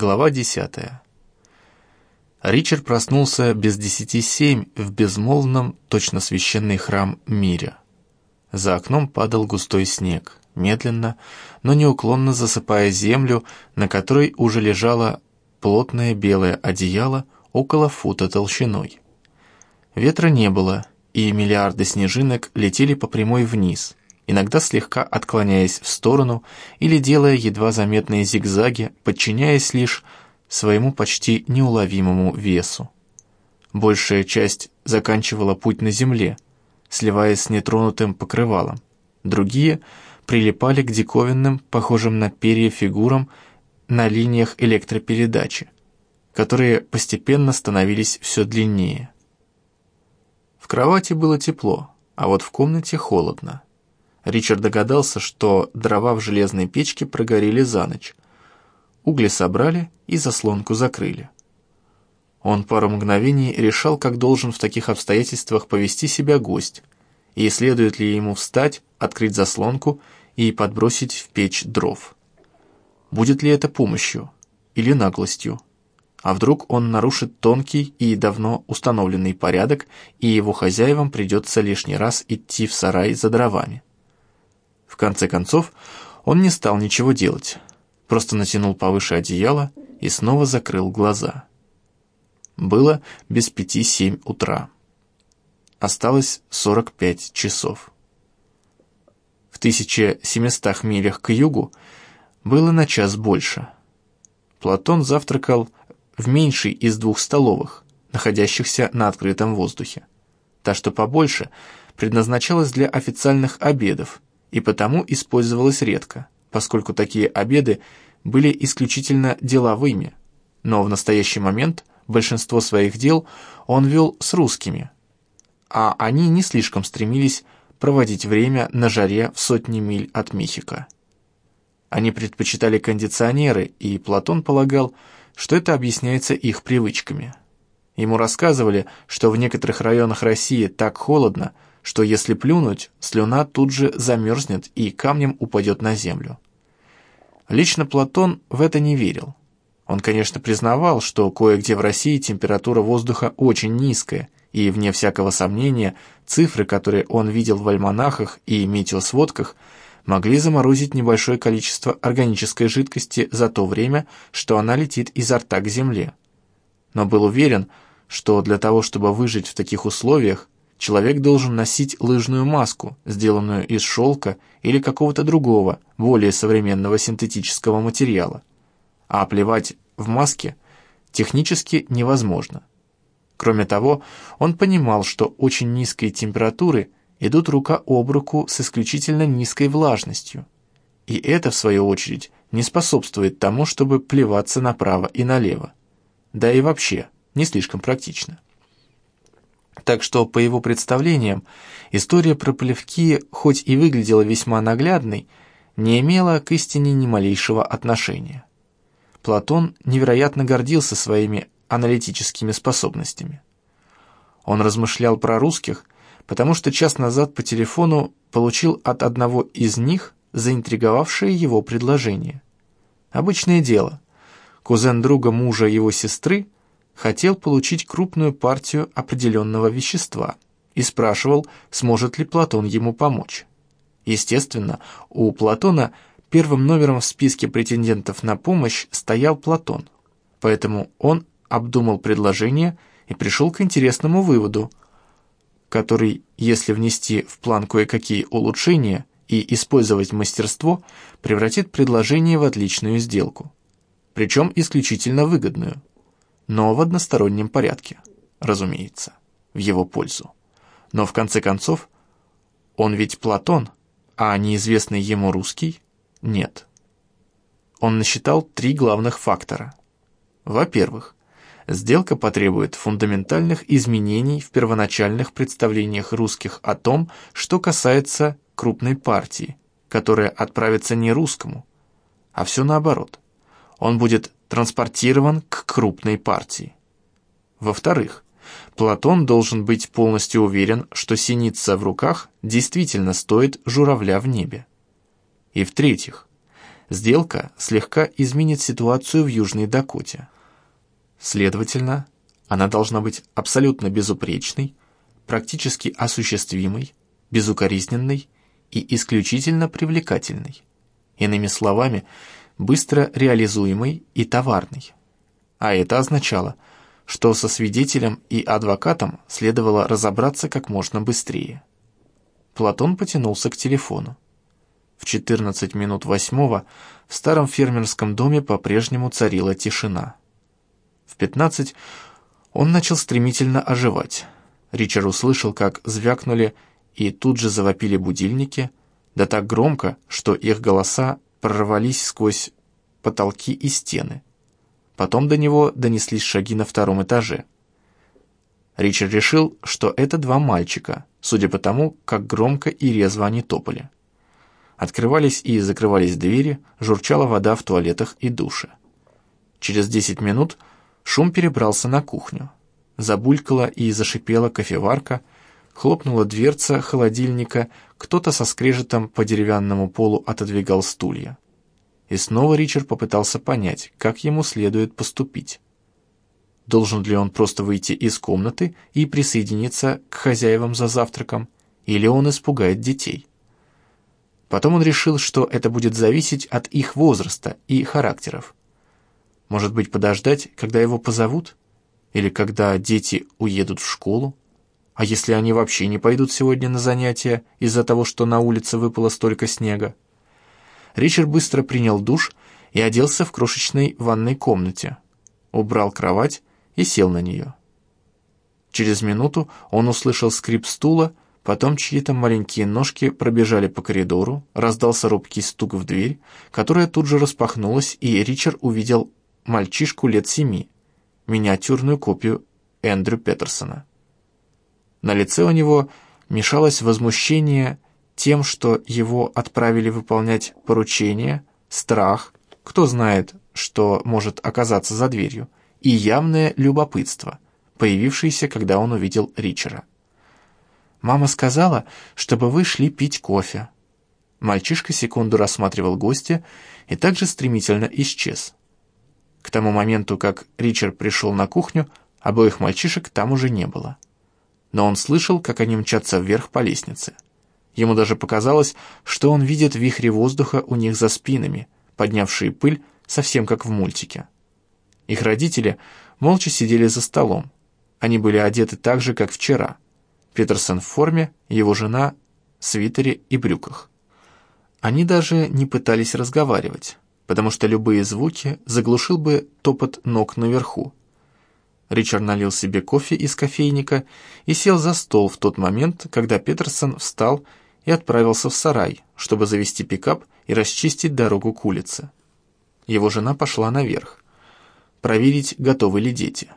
Глава 10. Ричард проснулся без десяти семь в безмолвном, точно священный храм мире. За окном падал густой снег, медленно, но неуклонно засыпая землю, на которой уже лежало плотное белое одеяло около фута толщиной. Ветра не было, и миллиарды снежинок летели по прямой вниз, иногда слегка отклоняясь в сторону или делая едва заметные зигзаги, подчиняясь лишь своему почти неуловимому весу. Большая часть заканчивала путь на земле, сливаясь с нетронутым покрывалом. Другие прилипали к диковинным, похожим на перья фигурам на линиях электропередачи, которые постепенно становились все длиннее. В кровати было тепло, а вот в комнате холодно. Ричард догадался, что дрова в железной печке прогорели за ночь. Угли собрали и заслонку закрыли. Он пару мгновений решал, как должен в таких обстоятельствах повести себя гость, и следует ли ему встать, открыть заслонку и подбросить в печь дров. Будет ли это помощью или наглостью? А вдруг он нарушит тонкий и давно установленный порядок, и его хозяевам придется лишний раз идти в сарай за дровами? Конце концов, он не стал ничего делать, просто натянул повыше одеяло и снова закрыл глаза. Было без пяти семь утра. Осталось сорок пять часов. В 1700 милях к югу было на час больше. Платон завтракал в меньшей из двух столовых, находящихся на открытом воздухе. Та, что побольше, предназначалась для официальных обедов, и потому использовалась редко, поскольку такие обеды были исключительно деловыми, но в настоящий момент большинство своих дел он вел с русскими, а они не слишком стремились проводить время на жаре в сотни миль от Мехико. Они предпочитали кондиционеры, и Платон полагал, что это объясняется их привычками. Ему рассказывали, что в некоторых районах России так холодно, что если плюнуть, слюна тут же замерзнет и камнем упадет на землю. Лично Платон в это не верил. Он, конечно, признавал, что кое-где в России температура воздуха очень низкая, и, вне всякого сомнения, цифры, которые он видел в альманахах и метеосводках, могли заморозить небольшое количество органической жидкости за то время, что она летит изо рта к земле. Но был уверен, что для того, чтобы выжить в таких условиях, человек должен носить лыжную маску, сделанную из шелка или какого-то другого, более современного синтетического материала. А плевать в маске технически невозможно. Кроме того, он понимал, что очень низкие температуры идут рука об руку с исключительно низкой влажностью. И это, в свою очередь, не способствует тому, чтобы плеваться направо и налево. Да и вообще, не слишком практично. Так что, по его представлениям, история про плевки, хоть и выглядела весьма наглядной, не имела к истине ни малейшего отношения. Платон невероятно гордился своими аналитическими способностями. Он размышлял про русских, потому что час назад по телефону получил от одного из них заинтриговавшее его предложение. Обычное дело. Кузен друга мужа его сестры – хотел получить крупную партию определенного вещества и спрашивал, сможет ли Платон ему помочь. Естественно, у Платона первым номером в списке претендентов на помощь стоял Платон, поэтому он обдумал предложение и пришел к интересному выводу, который, если внести в план кое-какие улучшения и использовать мастерство, превратит предложение в отличную сделку. Причем исключительно выгодную но в одностороннем порядке, разумеется, в его пользу. Но в конце концов, он ведь Платон, а неизвестный ему русский нет. Он насчитал три главных фактора. Во-первых, сделка потребует фундаментальных изменений в первоначальных представлениях русских о том, что касается крупной партии, которая отправится не русскому, а все наоборот. Он будет транспортирован к крупной партии. Во-вторых, Платон должен быть полностью уверен, что синица в руках действительно стоит журавля в небе. И в-третьих, сделка слегка изменит ситуацию в Южной Дакоте. Следовательно, она должна быть абсолютно безупречной, практически осуществимой, безукоризненной и исключительно привлекательной. Иными словами, быстро реализуемой и товарной. А это означало, что со свидетелем и адвокатом следовало разобраться как можно быстрее. Платон потянулся к телефону. В 14 минут восьмого в старом фермерском доме по-прежнему царила тишина. В 15 он начал стремительно оживать. Ричард услышал, как звякнули и тут же завопили будильники, да так громко, что их голоса прорвались сквозь потолки и стены. Потом до него донеслись шаги на втором этаже. Ричард решил, что это два мальчика, судя по тому, как громко и резво они топали. Открывались и закрывались двери, журчала вода в туалетах и душе. Через десять минут шум перебрался на кухню. Забулькала и зашипела кофеварка, хлопнула дверца холодильника, кто-то со скрежетом по деревянному полу отодвигал стулья. И снова Ричард попытался понять, как ему следует поступить. Должен ли он просто выйти из комнаты и присоединиться к хозяевам за завтраком, или он испугает детей? Потом он решил, что это будет зависеть от их возраста и характеров. Может быть, подождать, когда его позовут? Или когда дети уедут в школу? А если они вообще не пойдут сегодня на занятия из-за того, что на улице выпало столько снега? Ричард быстро принял душ и оделся в крошечной ванной комнате, убрал кровать и сел на нее. Через минуту он услышал скрип стула, потом чьи-то маленькие ножки пробежали по коридору, раздался робкий стук в дверь, которая тут же распахнулась, и Ричард увидел мальчишку лет семи, миниатюрную копию Эндрю Петерсона. На лице у него мешалось возмущение тем, что его отправили выполнять поручение, страх, кто знает, что может оказаться за дверью, и явное любопытство, появившееся, когда он увидел Ричера. «Мама сказала, чтобы вы шли пить кофе». Мальчишка секунду рассматривал гостя и также стремительно исчез. К тому моменту, как Ричард пришел на кухню, обоих мальчишек там уже не было но он слышал, как они мчатся вверх по лестнице. Ему даже показалось, что он видит вихри воздуха у них за спинами, поднявшие пыль, совсем как в мультике. Их родители молча сидели за столом. Они были одеты так же, как вчера. Петерсон в форме, его жена в свитере и брюках. Они даже не пытались разговаривать, потому что любые звуки заглушил бы топот ног наверху, Ричард налил себе кофе из кофейника и сел за стол в тот момент, когда Петерсон встал и отправился в сарай, чтобы завести пикап и расчистить дорогу к улице. Его жена пошла наверх, проверить, готовы ли дети.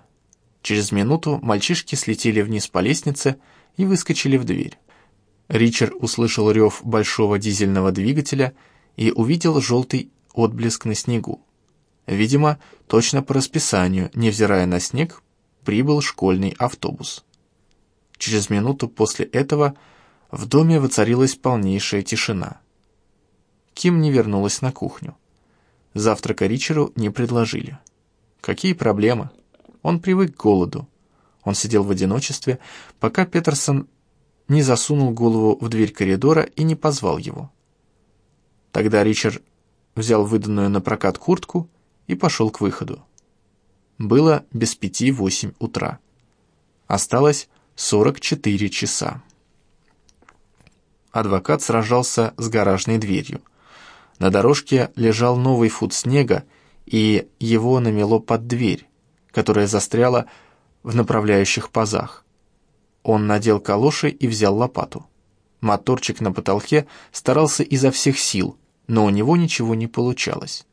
Через минуту мальчишки слетели вниз по лестнице и выскочили в дверь. Ричард услышал рев большого дизельного двигателя и увидел желтый отблеск на снегу. Видимо, точно по расписанию, невзирая на снег, прибыл школьный автобус. Через минуту после этого в доме воцарилась полнейшая тишина. Ким не вернулась на кухню. Завтрака Ричеру не предложили. Какие проблемы? Он привык к голоду. Он сидел в одиночестве, пока Петерсон не засунул голову в дверь коридора и не позвал его. Тогда Ричард взял выданную на прокат куртку и пошел к выходу. Было без пяти восемь утра. Осталось 44 часа. Адвокат сражался с гаражной дверью. На дорожке лежал новый фут снега, и его намело под дверь, которая застряла в направляющих пазах. Он надел калоши и взял лопату. Моторчик на потолке старался изо всех сил, но у него ничего не получалось.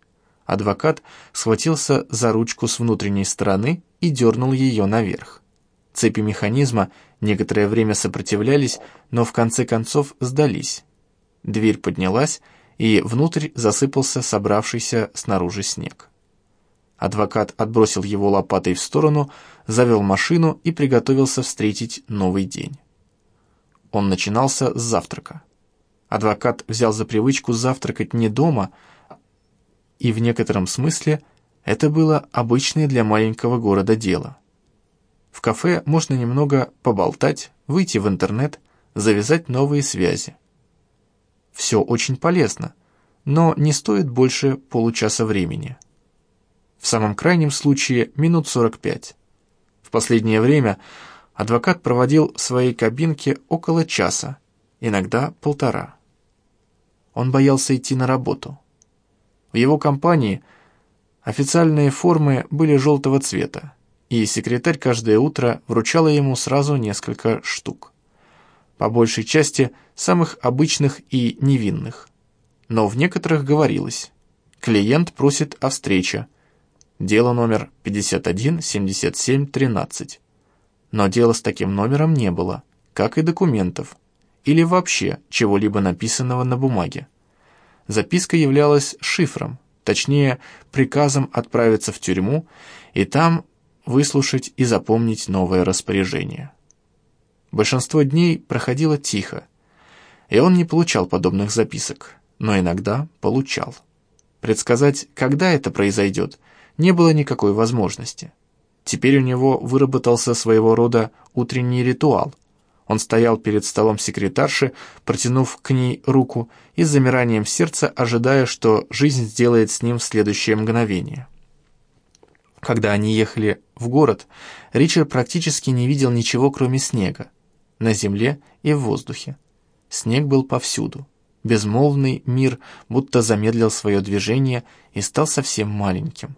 Адвокат схватился за ручку с внутренней стороны и дернул ее наверх. Цепи механизма некоторое время сопротивлялись, но в конце концов сдались. Дверь поднялась, и внутрь засыпался собравшийся снаружи снег. Адвокат отбросил его лопатой в сторону, завел машину и приготовился встретить новый день. Он начинался с завтрака. Адвокат взял за привычку завтракать не дома, и в некотором смысле это было обычное для маленького города дело. В кафе можно немного поболтать, выйти в интернет, завязать новые связи. Все очень полезно, но не стоит больше получаса времени. В самом крайнем случае минут 45. В последнее время адвокат проводил в своей кабинке около часа, иногда полтора. Он боялся идти на работу. В его компании официальные формы были желтого цвета, и секретарь каждое утро вручала ему сразу несколько штук. По большей части самых обычных и невинных. Но в некоторых говорилось «Клиент просит о встрече», Дело номер 517713. Но дела с таким номером не было, как и документов, или вообще чего-либо написанного на бумаге. Записка являлась шифром, точнее, приказом отправиться в тюрьму и там выслушать и запомнить новое распоряжение. Большинство дней проходило тихо, и он не получал подобных записок, но иногда получал. Предсказать, когда это произойдет, не было никакой возможности. Теперь у него выработался своего рода утренний ритуал. Он стоял перед столом секретарши, протянув к ней руку и с замиранием сердца ожидая, что жизнь сделает с ним в следующее мгновение. Когда они ехали в город, Ричард практически не видел ничего, кроме снега, на земле и в воздухе. Снег был повсюду. Безмолвный мир будто замедлил свое движение и стал совсем маленьким.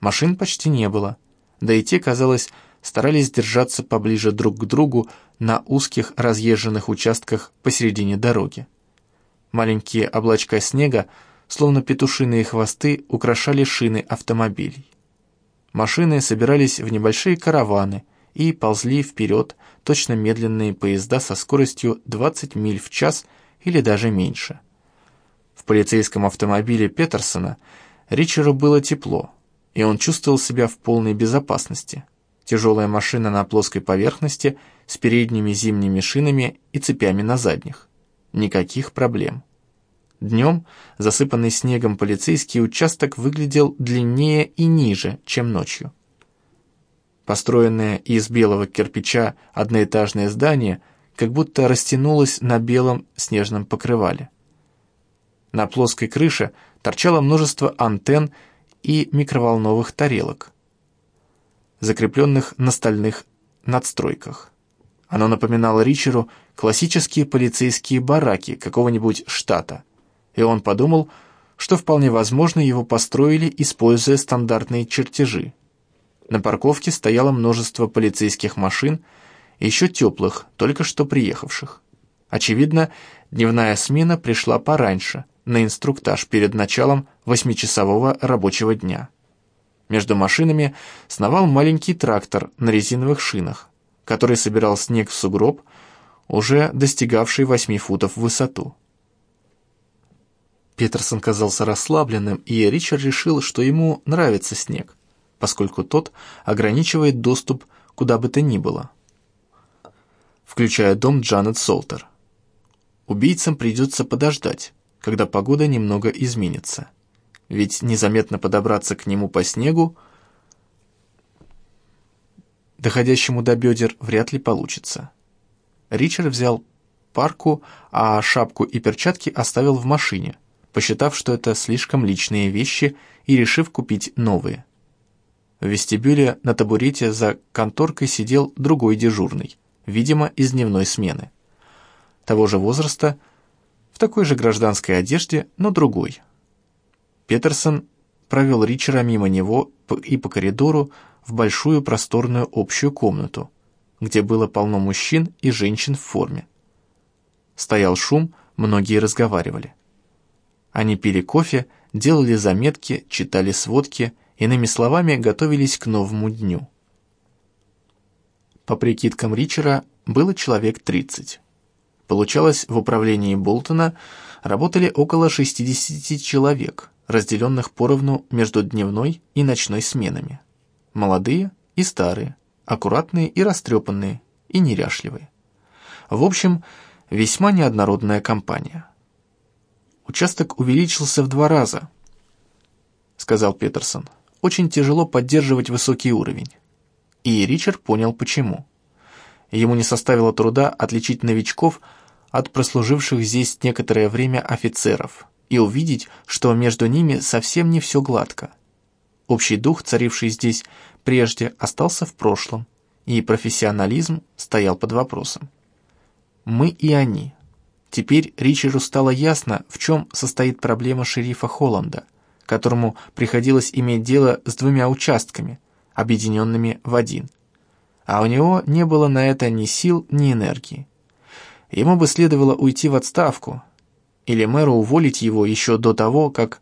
Машин почти не было, да и те, казалось, старались держаться поближе друг к другу на узких разъезженных участках посередине дороги. Маленькие облачка снега, словно петушиные хвосты, украшали шины автомобилей. Машины собирались в небольшие караваны и ползли вперед точно медленные поезда со скоростью 20 миль в час или даже меньше. В полицейском автомобиле Петерсона Ричеру было тепло, и он чувствовал себя в полной безопасности. Тяжелая машина на плоской поверхности с передними зимними шинами и цепями на задних. Никаких проблем. Днем засыпанный снегом полицейский участок выглядел длиннее и ниже, чем ночью. Построенное из белого кирпича одноэтажное здание как будто растянулось на белом снежном покрывале. На плоской крыше торчало множество антенн и микроволновых тарелок, закрепленных на стальных надстройках. Оно напоминало Ричеру классические полицейские бараки какого-нибудь штата, и он подумал, что вполне возможно его построили, используя стандартные чертежи. На парковке стояло множество полицейских машин, еще теплых, только что приехавших. Очевидно, дневная смена пришла пораньше – на инструктаж перед началом восьмичасового рабочего дня. Между машинами сновал маленький трактор на резиновых шинах, который собирал снег в сугроб, уже достигавший восьми футов в высоту. Петерсон казался расслабленным, и Ричард решил, что ему нравится снег, поскольку тот ограничивает доступ куда бы то ни было, включая дом Джанет Солтер. Убийцам придется подождать, когда погода немного изменится. Ведь незаметно подобраться к нему по снегу, доходящему до бедер, вряд ли получится. Ричард взял парку, а шапку и перчатки оставил в машине, посчитав, что это слишком личные вещи и решив купить новые. В вестибюле на табурете за конторкой сидел другой дежурный, видимо, из дневной смены. Того же возраста, в такой же гражданской одежде, но другой. Петерсон провел Ричера мимо него и по коридору в большую просторную общую комнату, где было полно мужчин и женщин в форме. Стоял шум, многие разговаривали. Они пили кофе, делали заметки, читали сводки, иными словами, готовились к новому дню. По прикидкам Ричера было человек тридцать. Получалось, в управлении Болтона работали около 60 человек, разделенных поровну между дневной и ночной сменами. Молодые и старые, аккуратные и растрепанные, и неряшливые. В общем, весьма неоднородная компания. Участок увеличился в два раза. сказал Петерсон. «Очень тяжело поддерживать высокий уровень». И Ричард понял, почему. Ему не составило труда отличить новичков от прослуживших здесь некоторое время офицеров и увидеть, что между ними совсем не все гладко. Общий дух, царивший здесь прежде, остался в прошлом, и профессионализм стоял под вопросом. Мы и они. Теперь Ричарду стало ясно, в чем состоит проблема шерифа Холланда, которому приходилось иметь дело с двумя участками, объединенными в один. А у него не было на это ни сил, ни энергии. Ему бы следовало уйти в отставку, или мэру уволить его еще до того, как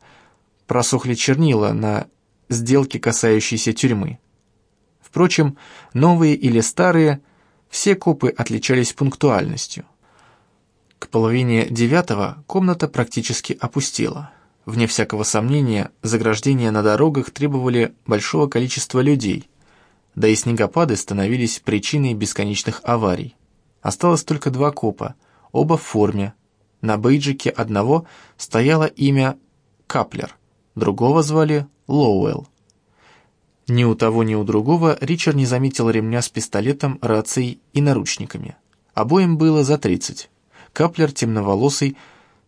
просохли чернила на сделке, касающейся тюрьмы. Впрочем, новые или старые, все копы отличались пунктуальностью. К половине девятого комната практически опустела. Вне всякого сомнения, заграждения на дорогах требовали большого количества людей, да и снегопады становились причиной бесконечных аварий. Осталось только два копа, оба в форме. На бейджике одного стояло имя Каплер, другого звали Лоуэлл. Ни у того, ни у другого Ричард не заметил ремня с пистолетом, рацией и наручниками. Обоим было за тридцать. Каплер темноволосый,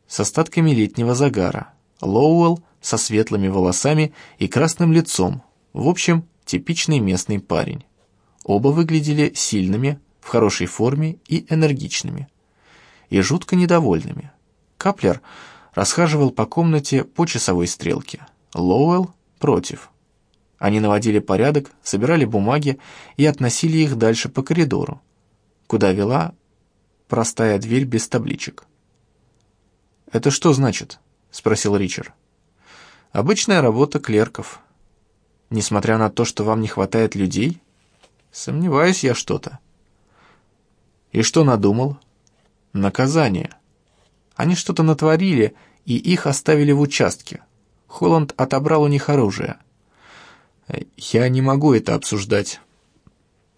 с остатками летнего загара. Лоуэлл со светлыми волосами и красным лицом. В общем, типичный местный парень. Оба выглядели сильными, в хорошей форме и энергичными. И жутко недовольными. Каплер расхаживал по комнате по часовой стрелке. Лоуэлл против. Они наводили порядок, собирали бумаги и относили их дальше по коридору, куда вела простая дверь без табличек. «Это что значит?» — спросил Ричард. «Обычная работа клерков. Несмотря на то, что вам не хватает людей, сомневаюсь я что-то». «И что надумал?» «Наказание. Они что-то натворили, и их оставили в участке. Холланд отобрал у них оружие». «Я не могу это обсуждать».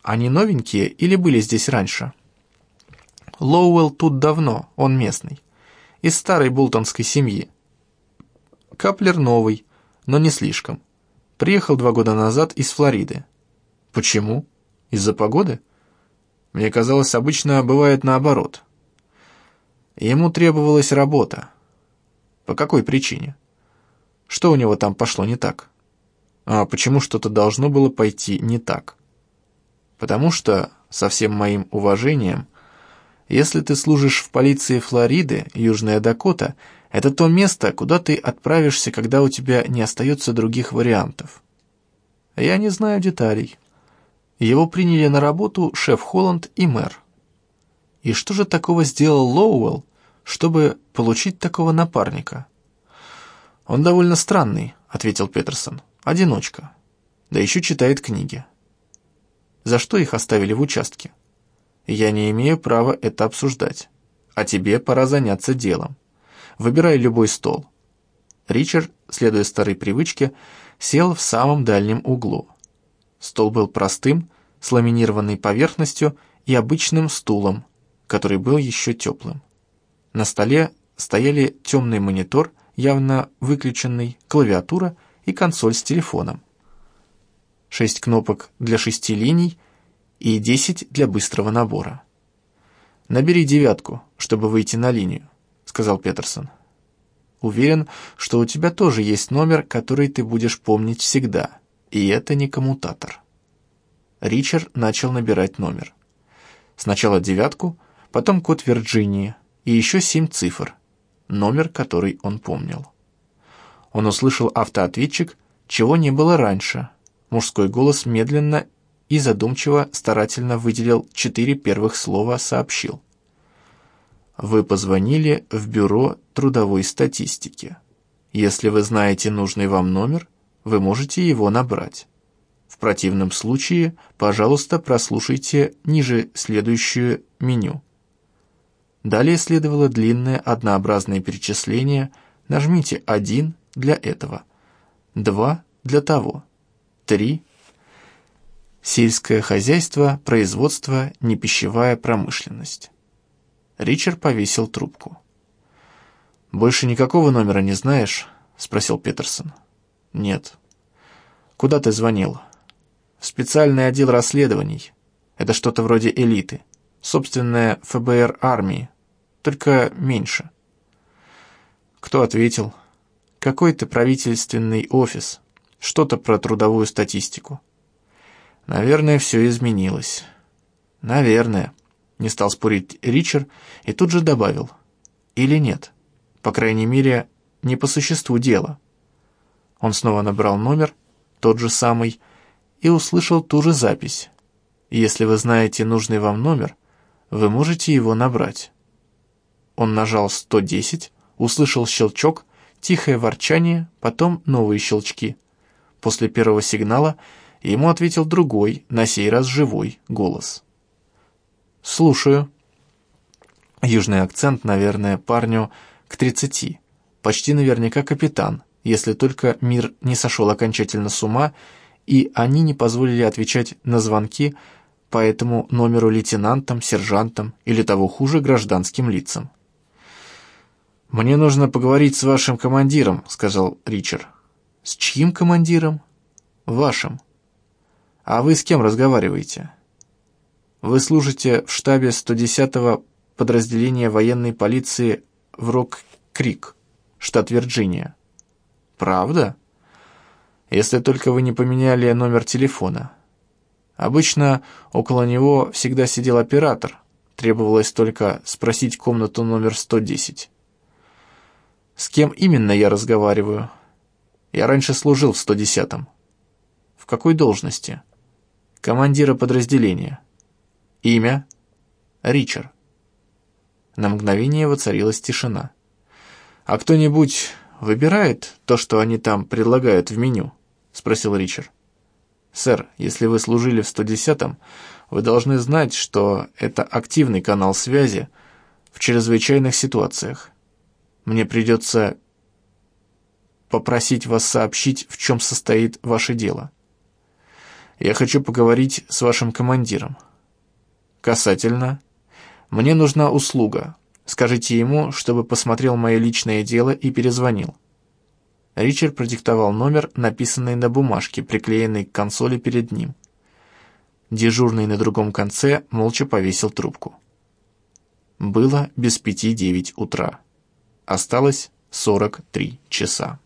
«Они новенькие или были здесь раньше?» «Лоуэлл тут давно, он местный. Из старой болтонской семьи. Каплер новый, но не слишком. Приехал два года назад из Флориды. Почему? Из-за погоды? Мне казалось, обычно бывает наоборот. Ему требовалась работа. По какой причине? Что у него там пошло не так?» А почему что-то должно было пойти не так? Потому что, со всем моим уважением, если ты служишь в полиции Флориды, Южная Дакота, это то место, куда ты отправишься, когда у тебя не остается других вариантов. Я не знаю деталей. Его приняли на работу шеф Холланд и мэр. И что же такого сделал Лоуэлл, чтобы получить такого напарника? Он довольно странный, ответил Петерсон. Одиночка. Да еще читает книги. За что их оставили в участке? Я не имею права это обсуждать. А тебе пора заняться делом. Выбирай любой стол. Ричард, следуя старой привычке, сел в самом дальнем углу. Стол был простым, с ламинированной поверхностью и обычным стулом, который был еще теплым. На столе стояли темный монитор, явно выключенный, клавиатура — и консоль с телефоном. Шесть кнопок для шести линий и десять для быстрого набора. «Набери девятку, чтобы выйти на линию», — сказал Петерсон. «Уверен, что у тебя тоже есть номер, который ты будешь помнить всегда, и это не коммутатор». Ричард начал набирать номер. Сначала девятку, потом код Вирджинии и еще семь цифр, номер, который он помнил. Он услышал автоответчик, чего не было раньше. Мужской голос медленно и задумчиво старательно выделил четыре первых слова, сообщил. «Вы позвонили в бюро трудовой статистики. Если вы знаете нужный вам номер, вы можете его набрать. В противном случае, пожалуйста, прослушайте ниже следующее меню». Далее следовало длинное однообразное перечисление «Нажмите 1 для этого, два для того, три сельское хозяйство, производство, непищевая промышленность. Ричард повесил трубку. «Больше никакого номера не знаешь?» — спросил Петерсон. «Нет». «Куда ты звонил?» «В специальный отдел расследований. Это что-то вроде элиты. Собственная ФБР армии. Только меньше». Кто ответил? «Какой-то правительственный офис. Что-то про трудовую статистику». «Наверное, все изменилось». «Наверное», — не стал спорить Ричард и тут же добавил. «Или нет. По крайней мере, не по существу дела». Он снова набрал номер, тот же самый, и услышал ту же запись. Если вы знаете нужный вам номер, вы можете его набрать. Он нажал 110, услышал щелчок, тихое ворчание, потом новые щелчки. После первого сигнала ему ответил другой, на сей раз живой, голос. «Слушаю». Южный акцент, наверное, парню к тридцати. Почти наверняка капитан, если только мир не сошел окончательно с ума, и они не позволили отвечать на звонки по этому номеру лейтенантам, сержантам или того хуже гражданским лицам. «Мне нужно поговорить с вашим командиром», — сказал Ричард. «С чьим командиром?» «Вашим». «А вы с кем разговариваете?» «Вы служите в штабе 110-го подразделения военной полиции в Рок-Крик, штат Вирджиния. Правда? Если только вы не поменяли номер телефона. Обычно около него всегда сидел оператор. Требовалось только спросить комнату номер 110. С кем именно я разговариваю? Я раньше служил в 110-м. В какой должности? Командира подразделения. Имя? Ричард. На мгновение воцарилась тишина. А кто-нибудь выбирает то, что они там предлагают в меню?» — спросил Ричард. «Сэр, если вы служили в 110-м, вы должны знать, что это активный канал связи в чрезвычайных ситуациях. Мне придется попросить вас сообщить, в чем состоит ваше дело. Я хочу поговорить с вашим командиром. Касательно, мне нужна услуга, Скажите ему, чтобы посмотрел мое личное дело и перезвонил». Ричард продиктовал номер, написанный на бумажке, приклеенной к консоли перед ним. Дежурный на другом конце молча повесил трубку. Было без пяти девять утра. Осталось сорок три часа.